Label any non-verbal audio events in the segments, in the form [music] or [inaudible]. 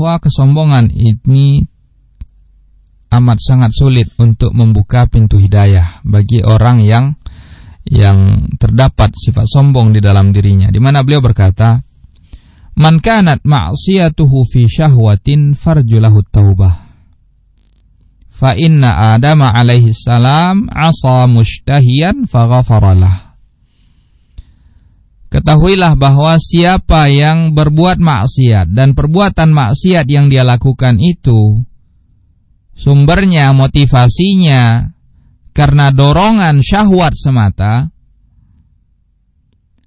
bahwa kesombongan ini amat sangat sulit untuk membuka pintu hidayah bagi orang yang yang terdapat sifat sombong di dalam dirinya. Di mana beliau berkata, "Man kanat ma'siyatuhu fi syahwatin farjulahu taubah." Fa inna Adam alaihi salam asa mushtahiyan faghafaralah. Ketahuilah bahwa siapa yang berbuat maksiat dan perbuatan maksiat yang dia lakukan itu sumbernya, motivasinya karena dorongan syahwat semata,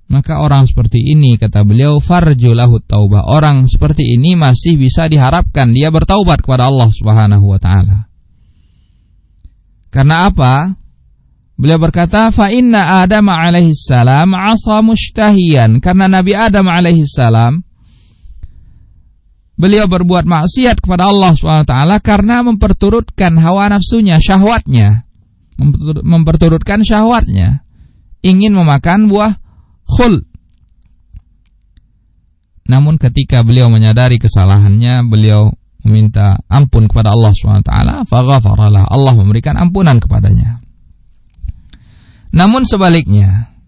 maka orang seperti ini kata beliau farjulahu taubah. Orang seperti ini masih bisa diharapkan dia bertaubat kepada Allah Subhanahu wa taala. Karena apa? Beliau berkata, "Fa inna Adam alaihi salam asa mustahiyan." Karena Nabi Adam alaihi salam beliau berbuat maksiat kepada Allah SWT karena memperturutkan hawa nafsunya, syahwatnya. Memperturutkan syahwatnya. Ingin memakan buah khul. Namun ketika beliau menyadari kesalahannya, beliau meminta ampun kepada Allah SWT, faghafaralah. Allah memberikan ampunan kepadanya. Namun sebaliknya,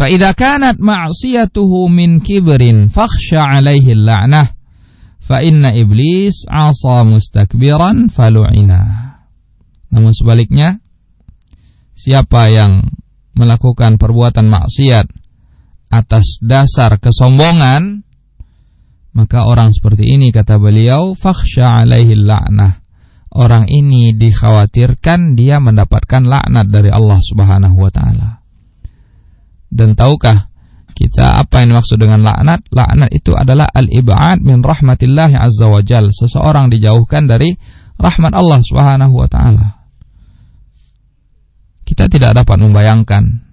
فإذا كانت معصيته من كبر فاخشى عليه اللعنة فإن إبليس عصى مستكبرا فلعنا Namun sebaliknya, siapa yang melakukan perbuatan maksiat atas dasar kesombongan, maka orang seperti ini kata beliau, fakhsha alaihi la'nah orang ini dikhawatirkan dia mendapatkan laknat dari Allah Subhanahu wa taala. Dan tahukah kita apa yang dimaksud dengan laknat? Laknat itu adalah al-ib'ad min rahmatillah azza wa jal. Seseorang dijauhkan dari rahmat Allah Subhanahu wa taala. Kita tidak dapat membayangkan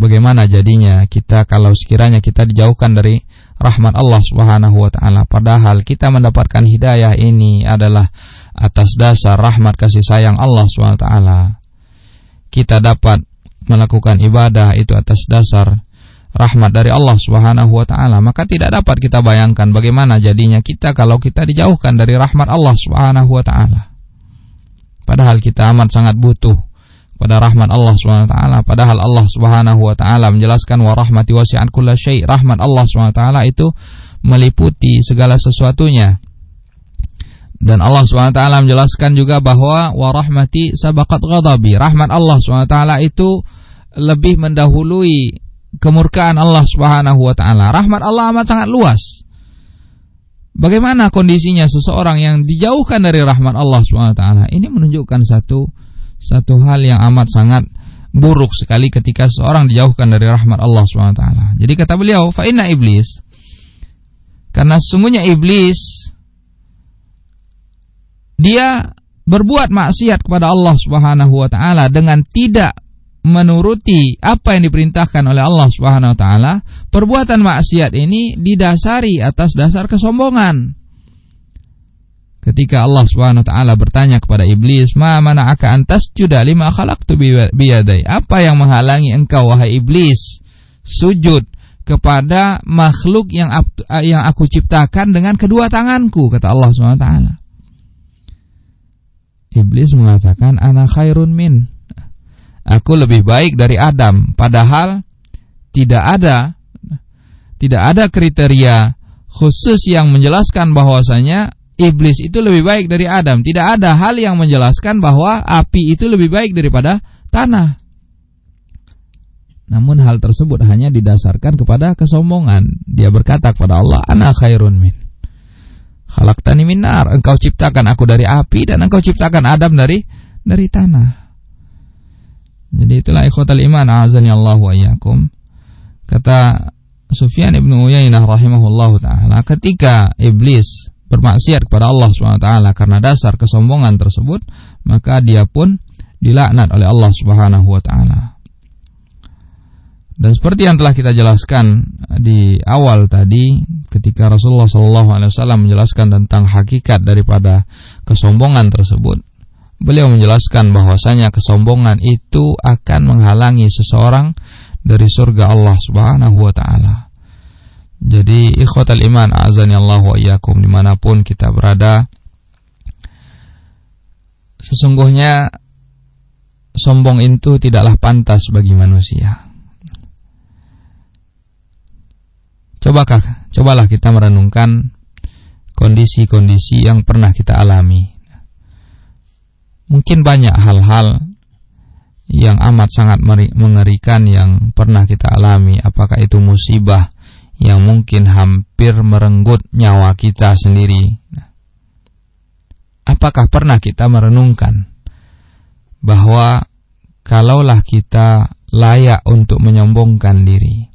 bagaimana jadinya kita kalau sekiranya kita dijauhkan dari rahmat Allah Subhanahu wa taala padahal kita mendapatkan hidayah ini adalah atas dasar rahmat kasih sayang Allah SWT. Kita dapat melakukan ibadah itu atas dasar rahmat dari Allah taala, maka tidak dapat kita bayangkan bagaimana jadinya kita kalau kita dijauhkan dari rahmat Allah taala. Padahal kita amat sangat butuh pada rahmat Allah taala, padahal Allah taala menjelaskan wa rahmati wasi'at kullasyai. Rahmat Allah taala itu meliputi segala sesuatunya. Dan Allah SWT menjelaskan juga bahwa warahmati sabakat ghadabi. Rahmat Allah SWT itu lebih mendahului kemurkaan Allah Subhanahu wa taala. Rahmat Allah amat sangat luas. Bagaimana kondisinya seseorang yang dijauhkan dari rahmat Allah Subhanahu wa taala? Ini menunjukkan satu satu hal yang amat sangat buruk sekali ketika seseorang dijauhkan dari rahmat Allah Subhanahu wa taala. Jadi kata beliau, fa inna iblis karena sesungguhnya iblis dia berbuat maksiat kepada Allah Subhanahu wa taala dengan tidak menuruti apa yang diperintahkan oleh Allah Subhanahu wa taala, perbuatan maksiat ini didasari atas dasar kesombongan. Ketika Allah Subhanahu wa taala bertanya kepada iblis, "Ma mana'aka antas juda lima khalaqtu biyadai?" Apa yang menghalangi engkau wahai iblis sujud kepada makhluk yang yang aku ciptakan dengan kedua tanganku kata Allah Subhanahu wa taala. Iblis mengatakan anak khairun min. Aku lebih baik dari Adam, padahal tidak ada tidak ada kriteria khusus yang menjelaskan bahwasanya iblis itu lebih baik dari Adam. Tidak ada hal yang menjelaskan bahwa api itu lebih baik daripada tanah. Namun hal tersebut hanya didasarkan kepada kesombongan. Dia berkata kepada Allah, "Ana khairun min." Khalaqtani minar, engkau ciptakan aku dari api dan engkau ciptakan Adam dari dari tanah. Jadi itulah ikhwatal iman azani Allah wa iyyakum. Kata Sufyan ibnu Uyainah rahimahullahu taala, ketika iblis bermaksiat kepada Allah Subhanahu wa taala karena dasar kesombongan tersebut, maka dia pun dilaknat oleh Allah Subhanahu wa taala. Dan seperti yang telah kita jelaskan di awal tadi, ketika Rasulullah SAW menjelaskan tentang hakikat daripada kesombongan tersebut, beliau menjelaskan bahwasanya kesombongan itu akan menghalangi seseorang dari surga Allah Subhanahu wa taala. Jadi ikhwatal iman azani Allah wa iyyakum di mana pun kita berada Sesungguhnya sombong itu tidaklah pantas bagi manusia Cobakah, cobalah kita merenungkan kondisi-kondisi yang pernah kita alami. Mungkin banyak hal-hal yang amat sangat mengerikan yang pernah kita alami, apakah itu musibah yang mungkin hampir merenggut nyawa kita sendiri. Apakah pernah kita merenungkan bahwa kalaulah kita layak untuk menyombongkan diri,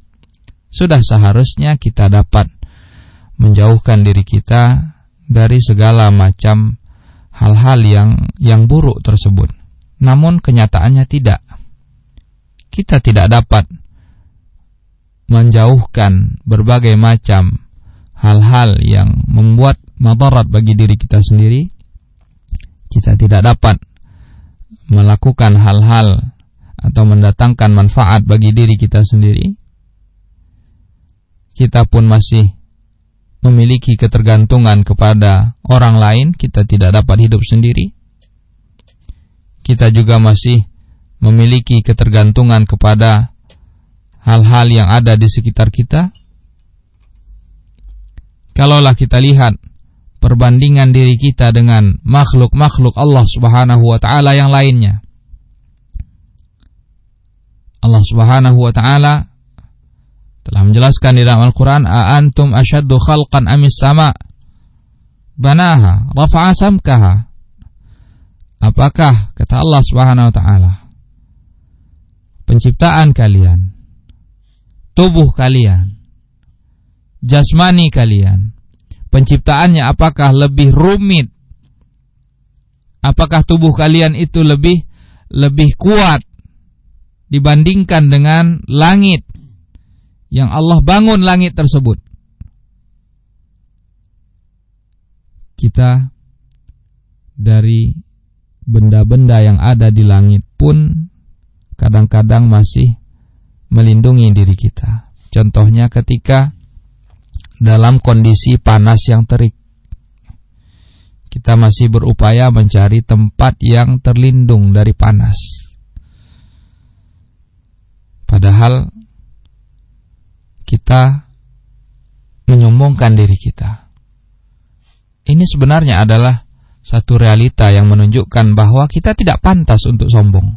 sudah seharusnya kita dapat menjauhkan diri kita dari segala macam hal-hal yang yang buruk tersebut. Namun kenyataannya tidak. Kita tidak dapat menjauhkan berbagai macam hal-hal yang membuat madarat bagi diri kita sendiri. Kita tidak dapat melakukan hal-hal atau mendatangkan manfaat bagi diri kita sendiri kita pun masih memiliki ketergantungan kepada orang lain, kita tidak dapat hidup sendiri. Kita juga masih memiliki ketergantungan kepada hal-hal yang ada di sekitar kita. Kalaulah kita lihat perbandingan diri kita dengan makhluk-makhluk Allah Subhanahu wa taala yang lainnya. Allah Subhanahu wa taala telah menjelaskan di dalam Al-Quran A'antum asyaddu khalqan amis sama Banaha Rafa'a samkaha? Apakah kata Allah subhanahu wa ta'ala Penciptaan kalian Tubuh kalian Jasmani kalian Penciptaannya apakah lebih rumit? Apakah tubuh kalian itu lebih Lebih kuat Dibandingkan dengan langit yang Allah bangun langit tersebut. Kita dari benda-benda yang ada di langit pun kadang-kadang masih melindungi diri kita. Contohnya ketika dalam kondisi panas yang terik. Kita masih berupaya mencari tempat yang terlindung dari panas. Padahal kita menyombongkan diri kita. Ini sebenarnya adalah satu realita yang menunjukkan bahwa kita tidak pantas untuk sombong.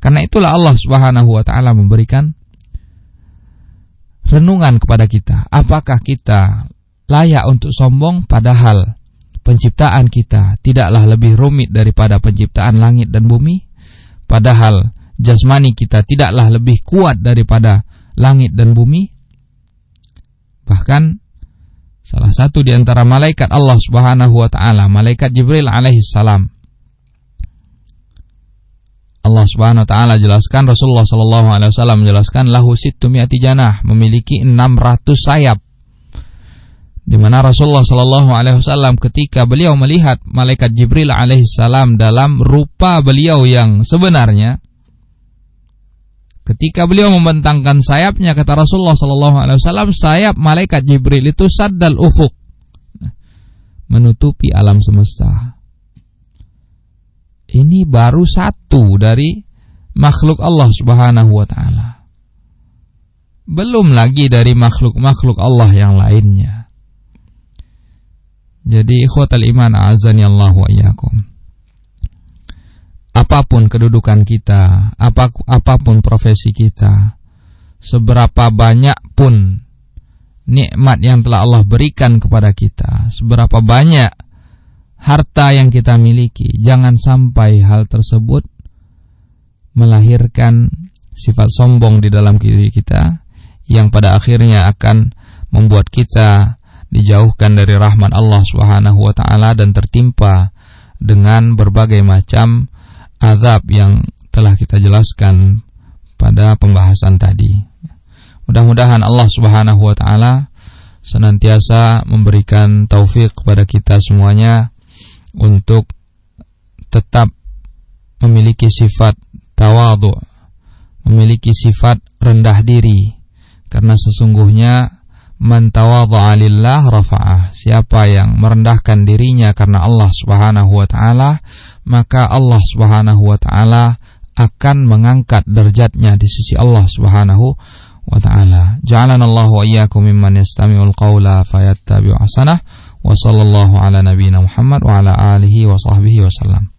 Karena itulah Allah Subhanahu wa taala memberikan renungan kepada kita. Apakah kita layak untuk sombong padahal penciptaan kita tidaklah lebih rumit daripada penciptaan langit dan bumi? Padahal jasmani kita tidaklah lebih kuat daripada langit dan bumi. Bahkan salah satu di antara malaikat Allah Subhanahu wa taala, malaikat Jibril alaihi salam. Allah Subhanahu wa taala jelaskan Rasulullah sallallahu alaihi wasallam menjelaskan lahu sittumiyati janah, memiliki 600 sayap. Di mana Rasulullah sallallahu alaihi wasallam ketika beliau melihat malaikat Jibril alaihi salam dalam rupa beliau yang sebenarnya, Ketika beliau membentangkan sayapnya kata Rasulullah Sallallahu Alaihi Wasallam sayap malaikat Jibril itu saddal ufuk menutupi alam semesta. Ini baru satu dari makhluk Allah Subhanahu wa taala. Belum lagi dari makhluk-makhluk Allah yang lainnya. Jadi ikhwatal iman azani Allah wa iyyakum apa pun kedudukan kita, apa pun profesi kita, seberapa banyak pun nikmat yang telah Allah berikan kepada kita, seberapa banyak harta yang kita miliki, jangan sampai hal tersebut melahirkan sifat sombong di dalam diri kita yang pada akhirnya akan membuat kita dijauhkan dari rahmat Allah Subhanahu wa taala dan tertimpa dengan berbagai macam azab yang telah kita jelaskan pada pembahasan tadi. Mudah-mudahan Allah Subhanahu wa taala senantiasa memberikan taufik kepada kita semuanya untuk tetap memiliki sifat tawadhu, memiliki sifat rendah diri karena sesungguhnya Man tawadha'a lillah rafa'ah. Siapa yang merendahkan dirinya karena Allah Subhanahu wa taala, maka Allah Subhanahu wa taala akan mengangkat derajatnya di sisi Allah Subhanahu wa taala. Ja'alana Allah wa iyyakum mimman yastami'ul qawla fayattabi'u ahsanah. Wa sallallahu ala nabiyyina Muhammad wa ala alihi wa sahbihi wasallam.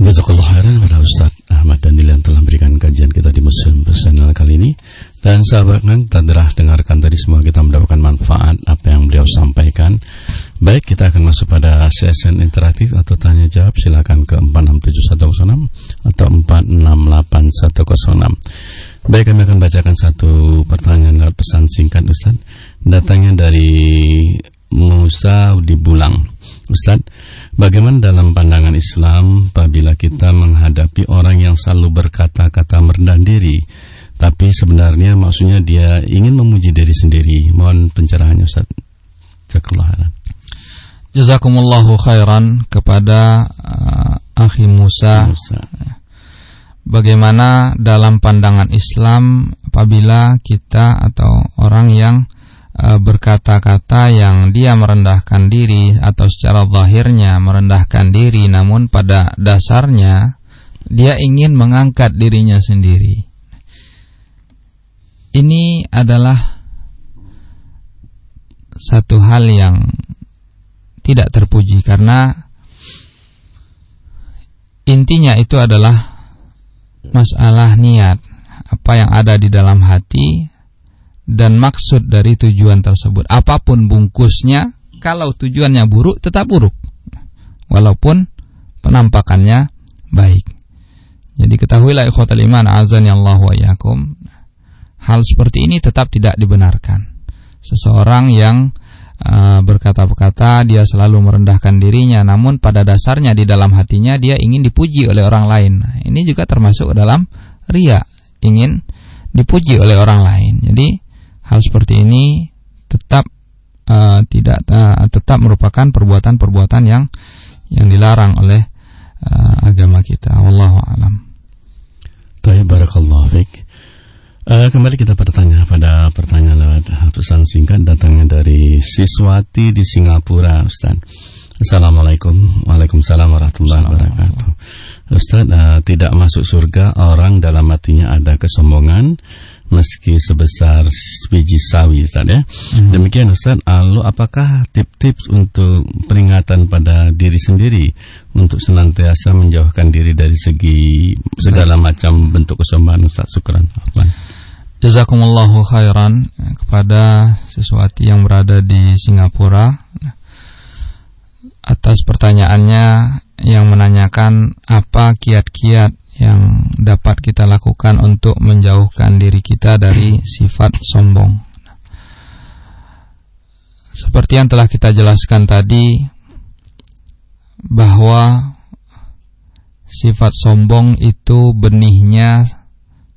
Jazakallah khairan kepada Ustaz Ahmad Danil yang telah memberikan kajian kita di musim personal kali ini. Dan sahabat kan, telah dengarkan tadi semua kita mendapatkan manfaat apa yang beliau sampaikan. Baik, kita akan masuk pada session interaktif atau tanya jawab. Silakan ke 467106 atau 468106. Baik, kami akan bacakan satu pertanyaan lewat pesan singkat Ustaz. Datangnya dari Musa di Bulang. Ustaz, Bagaimana dalam pandangan Islam apabila kita menghadapi orang yang selalu berkata-kata merendah diri tapi sebenarnya maksudnya dia ingin memuji diri sendiri. Mohon pencerahannya Ustaz. Jazakallahu Jazakumullahu khairan kepada uh, Akhi Musa. Musa. Bagaimana dalam pandangan Islam apabila kita atau orang yang E, berkata-kata yang dia merendahkan diri atau secara zahirnya merendahkan diri namun pada dasarnya dia ingin mengangkat dirinya sendiri. Ini adalah satu hal yang tidak terpuji karena intinya itu adalah masalah niat apa yang ada di dalam hati dan maksud dari tujuan tersebut. Apa pun bungkusnya, kalau tujuannya buruk tetap buruk. Walaupun penampakannya baik. Jadi ketahuilah ikhwatal iman azan ya Allah wa yakum. Hal seperti ini tetap tidak dibenarkan. Seseorang yang uh, berkata-kata dia selalu merendahkan dirinya namun pada dasarnya di dalam hatinya dia ingin dipuji oleh orang lain. Ini juga termasuk dalam ria, ingin dipuji oleh orang lain. Jadi hal seperti ini tetap uh, tidak uh, tetap merupakan perbuatan-perbuatan yang yang dilarang oleh uh, agama kita. Wallahu alam. Baik, barakallahu fiik. Uh, kembali kita bertanya pada pertanyaan lewat pesan singkat datangnya dari Siswati di Singapura, Ustaz. Assalamualaikum Waalaikumsalam warahmatullahi wabarakatuh Ustaz, uh, tidak masuk surga orang dalam hatinya ada kesombongan meski sebesar biji sawi Ustaz ya. Hmm. Demikian Ustaz, lalu apakah tip-tips untuk peringatan pada diri sendiri untuk senantiasa menjauhkan diri dari segi segala macam bentuk kesombongan Ustaz? Syukran. Jazakumullahu khairan kepada sesuatu yang berada di Singapura atas pertanyaannya yang menanyakan apa kiat-kiat yang dapat kita lakukan untuk menjauhkan diri kita dari sifat sombong. Seperti yang telah kita jelaskan tadi bahwa sifat sombong itu benihnya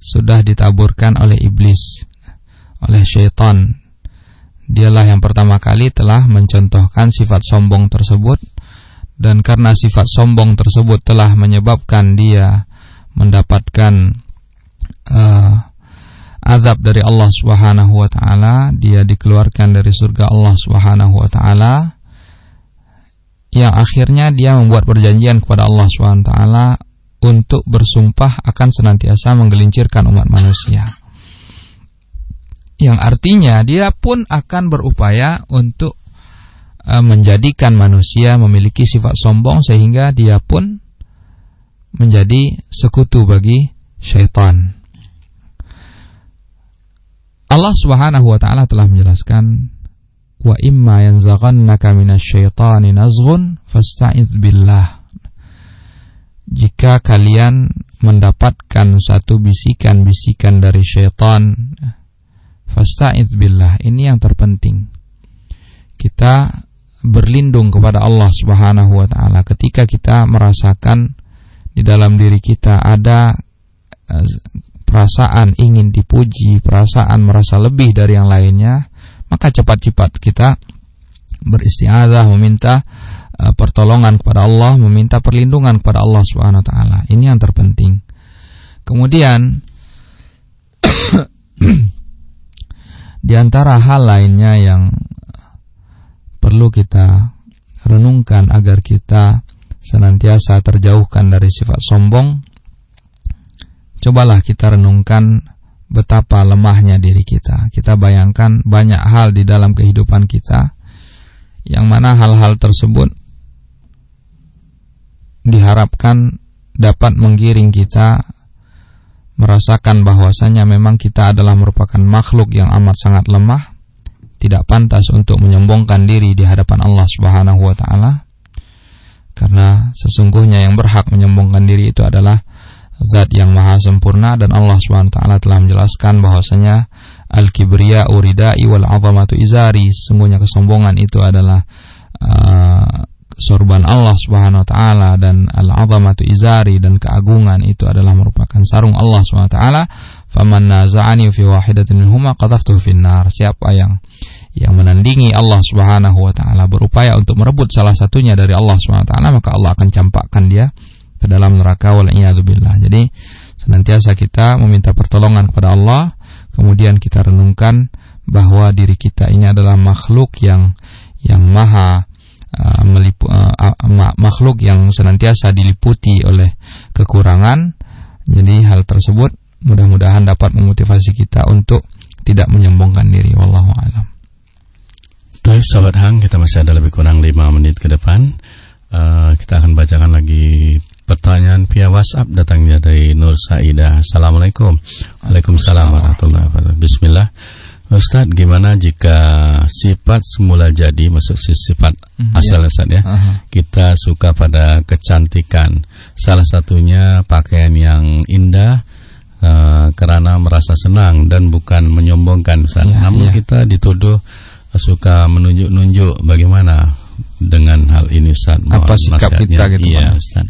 sudah ditaburkan oleh iblis, oleh syaitan. Dialah yang pertama kali telah mencontohkan sifat sombong tersebut dan karena sifat sombong tersebut telah menyebabkan dia mendapatkan uh, azab dari Allah Subhanahu wa taala, dia dikeluarkan dari surga Allah Subhanahu wa taala yang akhirnya dia membuat perjanjian kepada Allah Subhanahu wa taala untuk bersumpah akan senantiasa menggelincirkan umat manusia. Yang artinya dia pun akan berupaya untuk uh, menjadikan manusia memiliki sifat sombong sehingga dia pun menjadi sekutu bagi syaitan. Allah Subhanahu wa taala telah menjelaskan wa imma yanzaghannaka minasyaitani nazghun fasta'idz billah. Jika kalian mendapatkan satu bisikan-bisikan dari syaitan fasta'idz billah. Ini yang terpenting. Kita berlindung kepada Allah Subhanahu wa taala ketika kita merasakan di dalam diri kita ada uh, perasaan ingin dipuji, perasaan merasa lebih dari yang lainnya, maka cepat-cepat kita beristiazah meminta pertolongan kepada Allah, meminta perlindungan kepada Allah Subhanahu wa taala. Ini yang terpenting. Kemudian [coughs] Di antara hal lainnya yang perlu kita renungkan agar kita senantiasa terjauhkan dari sifat sombong, cobalah kita renungkan betapa lemahnya diri kita. Kita bayangkan banyak hal di dalam kehidupan kita yang mana hal-hal tersebut diharapkan dapat menggiring kita merasakan bahwasanya memang kita adalah merupakan makhluk yang amat sangat lemah tidak pantas untuk menyombongkan diri di hadapan Allah Subhanahu wa taala. Karena sesungguhnya yang berhak menyombongkan diri itu adalah zat yang maha sempurna dan Allah Subhanahu wa taala telah menjelaskan bahwasanya al-kibriya uridai wal 'azamatu izari. Sesungguhnya kesombongan itu adalah uh, sorban Allah Subhanahu wa taala dan al-'azamatu izari dan keagungan itu adalah merupakan sarung Allah Subhanahu wa taala. Faman naza'ani fi wahidatin minhuma qadhaftuhu finnar. Siapa yang yang menandingi Allah Subhanahu wa taala berupaya untuk merebut salah satunya dari Allah Subhanahu wa taala maka Allah akan campakkan dia ke dalam neraka wal billah. Jadi senantiasa kita meminta pertolongan kepada Allah kemudian kita renungkan bahwa diri kita ini adalah makhluk yang yang maha uh, uh, uh, makhluk yang senantiasa diliputi oleh kekurangan jadi hal tersebut mudah-mudahan dapat memotivasi kita untuk tidak menyombongkan diri wallahu alam. Baik sahabat Hang, kita masih ada lebih kurang 5 menit ke depan. Uh, kita akan bacakan lagi pertanyaan via WhatsApp datangnya dari Nur Saidah. Assalamualaikum. Waalaikumsalam warahmatullahi wabarakatuh. Bismillah. Ustaz, gimana jika sifat semula jadi, maksud sifat mm, asal Ustaz ya, uh -huh. kita suka pada kecantikan. Salah satunya pakaian yang indah, uh, karena merasa senang dan bukan menyombongkan Ustaz. Ya, Namun ya. kita dituduh suka menunjuk-nunjuk bagaimana dengan hal ini Ustaz. Apa sikap kita gitu iya, Ustaz.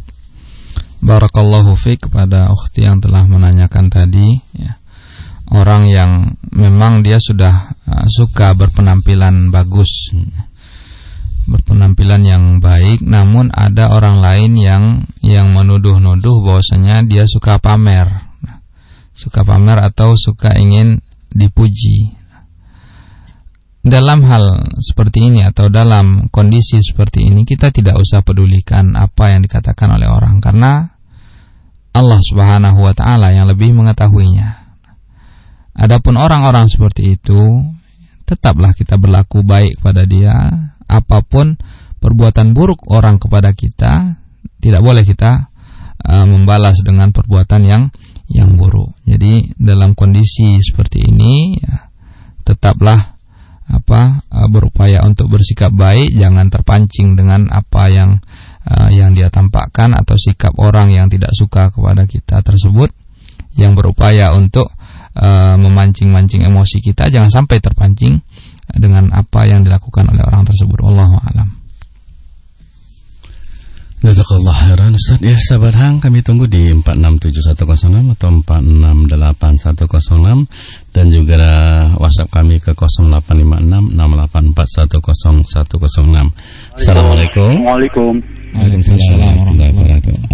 Barakallahu fiik kepada ukhti yang telah menanyakan tadi ya. Orang yang memang dia sudah uh, suka berpenampilan bagus. Berpenampilan yang baik namun ada orang lain yang yang menuduh-nuduh bahwasanya dia suka pamer suka pamer atau suka ingin dipuji. Dalam hal seperti ini atau dalam kondisi seperti ini kita tidak usah pedulikan apa yang dikatakan oleh orang karena Allah Subhanahu wa taala yang lebih mengetahuinya. Adapun orang-orang seperti itu tetaplah kita berlaku baik pada dia. Apa pun perbuatan buruk orang kepada kita tidak boleh kita uh, membalas dengan perbuatan yang yang buruk. Jadi dalam kondisi seperti ini ya, tetaplah apa uh, berupaya untuk bersikap baik, jangan terpancing dengan apa yang uh, yang dia tampakkan atau sikap orang yang tidak suka kepada kita tersebut. Yang berupaya untuk uh, memancing-mancing emosi kita jangan sampai terpancing dengan apa yang dilakukan oleh orang tersebut. Allahu a'lam. Jazakallah khairan Ustaz Ya sahabat Hang kami tunggu di 467106 atau 468106 Dan juga WhatsApp kami ke 085668410106 Assalamualaikum Waalaikumsalam Waalaikumsalam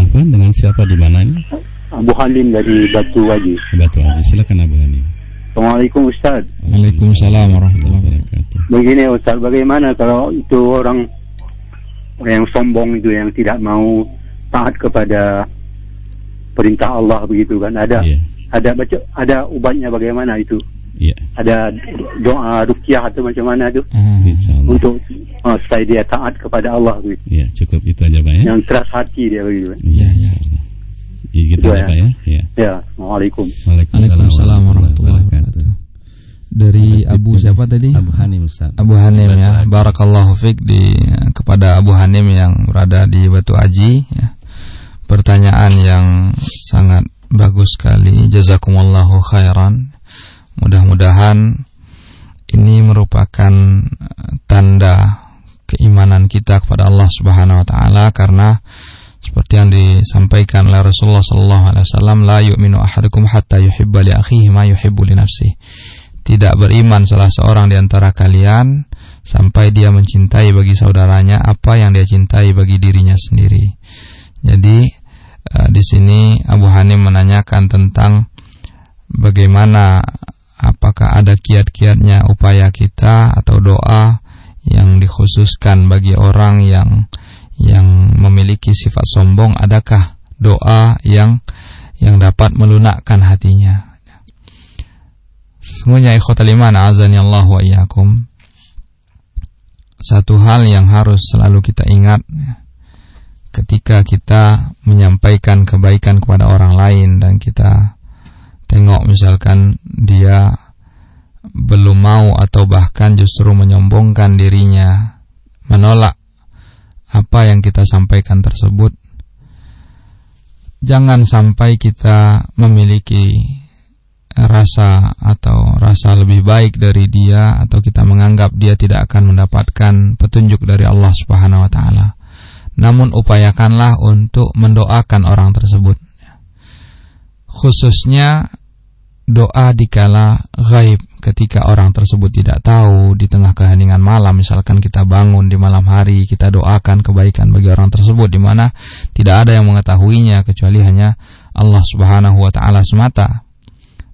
Apa dengan siapa di mana ini? Abu Halim dari Batu Haji Batu Haji silakan Abu Halim. Assalamualaikum Ustaz. Waalaikumsalam warahmatullahi wabarakatuh. Begini Ustaz bagaimana kalau itu orang yang sombong itu yang tidak mau taat kepada perintah Allah begitu kan? Ada yeah. ada baca ada ubatnya bagaimana itu? Yeah. ada doa rukyah atau macam mana itu? Hmm. untuk uh, supaya dia taat kepada Allah begitu. Ya cukup itu aja pak ya. Yang keras hati dia begitu. Iya iya ya, gitu ya, pak ya ya ya Assalamualaikum Waalaikumsalam warahmatullahi wabarakatuh dari Abu siapa tadi? Abu Hanim Ustaz. Abu Hanim ya. Barakallahu fiq di kepada Abu Hanim yang berada di Batu Aji ya. Pertanyaan yang sangat bagus sekali. Jazakumullahu khairan. Mudah-mudahan ini merupakan tanda keimanan kita kepada Allah Subhanahu wa taala karena seperti yang disampaikan oleh Rasulullah sallallahu alaihi wasallam la yu'minu ahadukum hatta yuhibba li akhihi ma yuhibbu li tidak beriman salah seorang di antara kalian sampai dia mencintai bagi saudaranya apa yang dia cintai bagi dirinya sendiri. Jadi uh, di sini Abu Hanim menanyakan tentang bagaimana apakah ada kiat-kiatnya upaya kita atau doa yang dikhususkan bagi orang yang yang memiliki sifat sombong adakah doa yang yang dapat melunakkan hatinya? Sesungguhnya ikhwatal iman azani Allah wa iyyakum. Satu hal yang harus selalu kita ingat ketika kita menyampaikan kebaikan kepada orang lain dan kita tengok misalkan dia belum mau atau bahkan justru menyombongkan dirinya, menolak apa yang kita sampaikan tersebut. Jangan sampai kita memiliki rasa atau rasa lebih baik dari dia atau kita menganggap dia tidak akan mendapatkan petunjuk dari Allah Subhanahu wa taala. Namun upayakanlah untuk mendoakan orang tersebut. Khususnya doa dikala gaib ketika orang tersebut tidak tahu di tengah keheningan malam misalkan kita bangun di malam hari kita doakan kebaikan bagi orang tersebut di mana tidak ada yang mengetahuinya kecuali hanya Allah Subhanahu wa taala semata.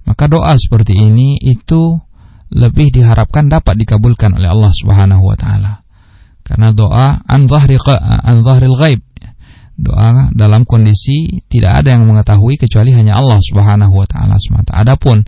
Maka doa seperti ini itu lebih diharapkan dapat dikabulkan oleh Allah Subhanahu wa taala. Karena doa an dhahri an ghaib. Doa dalam kondisi tidak ada yang mengetahui kecuali hanya Allah Subhanahu wa taala semata. Adapun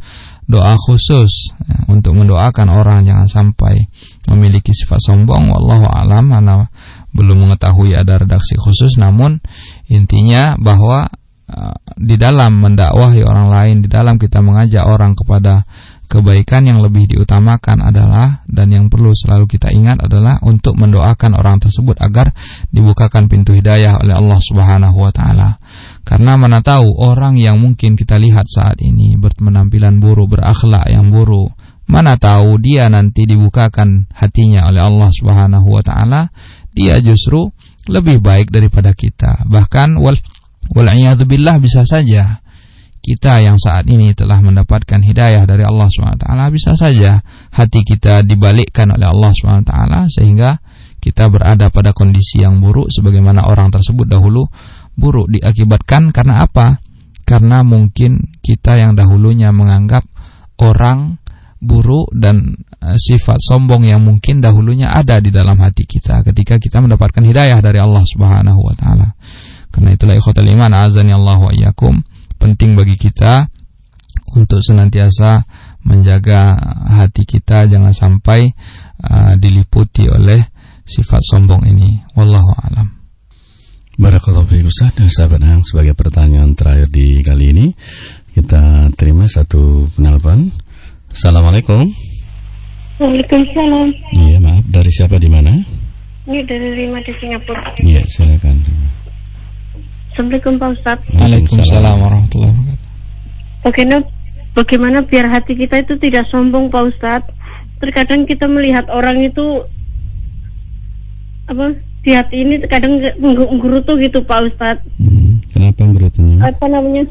doa khusus ya, untuk mendoakan orang jangan sampai memiliki sifat sombong wallahu alam ana belum mengetahui ada redaksi khusus namun intinya bahwa uh, di dalam mendakwahi orang lain di dalam kita mengajak orang kepada kebaikan yang lebih diutamakan adalah dan yang perlu selalu kita ingat adalah untuk mendoakan orang tersebut agar dibukakan pintu hidayah oleh Allah Subhanahu wa taala. Karena mana tahu orang yang mungkin kita lihat saat ini berpenampilan buruk, berakhlak yang buruk, mana tahu dia nanti dibukakan hatinya oleh Allah Subhanahu wa taala, dia justru lebih baik daripada kita. Bahkan wal wal bisa saja kita yang saat ini telah mendapatkan hidayah dari Allah SWT bisa saja hati kita dibalikkan oleh Allah SWT sehingga kita berada pada kondisi yang buruk sebagaimana orang tersebut dahulu buruk diakibatkan karena apa? Karena mungkin kita yang dahulunya menganggap orang buruk dan eh, sifat sombong yang mungkin dahulunya ada di dalam hati kita ketika kita mendapatkan hidayah dari Allah Subhanahu wa taala. Karena itulah ikhwatul iman azani Allah wa iyyakum penting bagi kita untuk senantiasa menjaga hati kita jangan sampai uh, diliputi oleh sifat sombong ini. Wallahu alam. Barakallahu fiik Ustaz dan sahabat yang sebagai pertanyaan terakhir di kali ini kita terima satu penelpon. Assalamualaikum. Waalaikumsalam. Iya maaf dari siapa di mana? Ini dari Rima di Singapura. Iya silakan. Assalamualaikum Pak Ustaz. Waalaikumsalam warahmatullahi wabarakatuh. Bagaimana, bagaimana biar hati kita itu tidak sombong Pak Ustaz? Terkadang kita melihat orang itu apa di hati ini kadang nggerutu gitu Pak Ustaz. Hmm, kenapa nggerutunya? Apa namanya?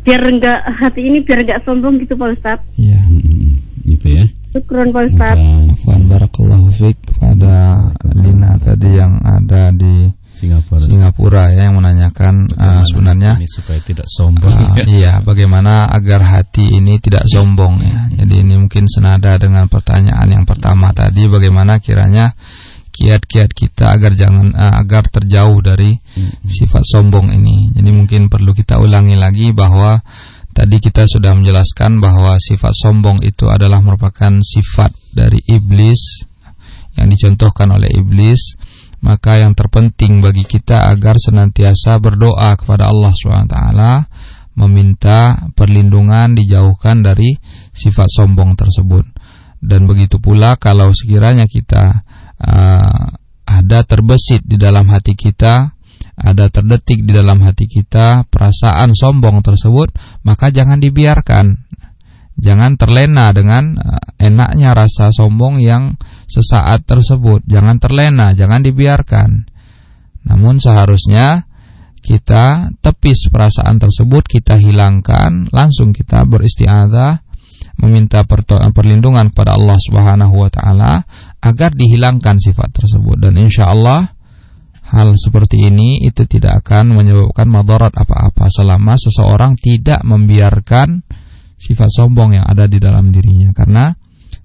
Biar enggak hati ini biar enggak sombong gitu Pak Ustaz. Iya. Hmm, gitu ya. Syukron Pak Ustaz. Afwan barakallahu fiik pada Lina tadi yang ada di Singapura. Singapura ya yang menanyakan uh, sebenarnya ini supaya tidak sombong. Uh, [laughs] iya, bagaimana agar hati ini tidak sombong ya. Jadi ini mungkin senada dengan pertanyaan yang pertama tadi bagaimana kiranya kiat-kiat kita agar jangan uh, agar terjauh dari hmm. sifat sombong ini. Jadi mungkin perlu kita ulangi lagi bahwa tadi kita sudah menjelaskan bahwa sifat sombong itu adalah merupakan sifat dari iblis yang dicontohkan oleh iblis maka yang terpenting bagi kita agar senantiasa berdoa kepada Allah SWT meminta perlindungan dijauhkan dari sifat sombong tersebut dan begitu pula kalau sekiranya kita uh, ada terbesit di dalam hati kita ada terdetik di dalam hati kita perasaan sombong tersebut maka jangan dibiarkan jangan terlena dengan uh, enaknya rasa sombong yang sesaat tersebut. Jangan terlena, jangan dibiarkan. Namun seharusnya kita tepis perasaan tersebut, kita hilangkan, langsung kita beristiadah meminta perlindungan kepada Allah Subhanahu wa taala agar dihilangkan sifat tersebut. Dan insya Allah hal seperti ini itu tidak akan menyebabkan madarat apa-apa selama seseorang tidak membiarkan sifat sombong yang ada di dalam dirinya. Karena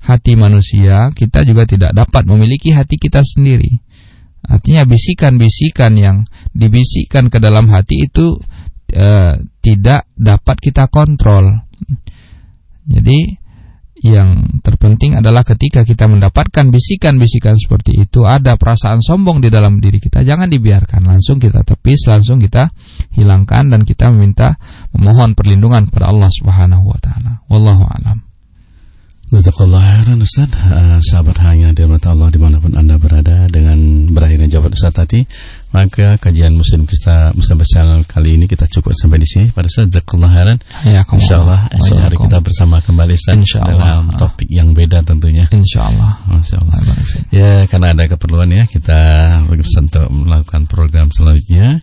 hati manusia kita juga tidak dapat memiliki hati kita sendiri. Artinya bisikan-bisikan yang dibisikkan ke dalam hati itu e, tidak dapat kita kontrol. Jadi yang terpenting adalah ketika kita mendapatkan bisikan-bisikan seperti itu ada perasaan sombong di dalam diri kita jangan dibiarkan. Langsung kita tepis langsung kita hilangkan dan kita meminta memohon perlindungan kepada Allah Subhanahu wa taala. Wallahu alam Jazakallah khairan Ustaz. Uh, Sahabat hanya dirahmati Allah di mana pun anda berada Dengan berakhirnya jawab Ustaz tadi Maka kajian muslim kita Muslim Besar kali ini kita cukup sampai di sini. Pada Ustaz Jazakallah khairan. InsyaAllah esok hari kita bersama kembali Ustaz Dalam topik yang beda tentunya. InsyaAllah. Masya Allah Ya karena ada keperluan ya Kita untuk melakukan program selanjutnya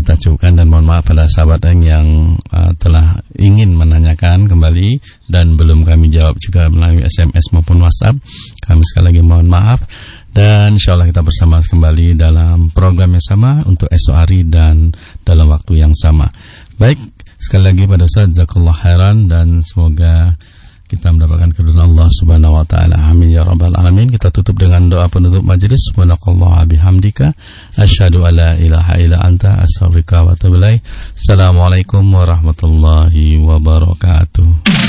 kita cukupkan dan mohon maaf pada sahabat yang uh, telah ingin menanyakan kembali dan belum kami jawab juga melalui SMS maupun WhatsApp. Kami sekali lagi mohon maaf dan insya Allah kita bersama kembali dalam program yang sama untuk esok hari dan dalam waktu yang sama. Baik, sekali lagi pada Ustaz Jazakallah khairan dan semoga kita mendapatkan keridhaan Allah Subhanahu wa taala. Amin ya rabbal alamin. Kita tutup dengan doa penutup majelis. Subhanakallah bihamdika asyhadu alla ilaha illa anta astaghfiruka wa atubu ilaik. Assalamualaikum warahmatullahi wabarakatuh.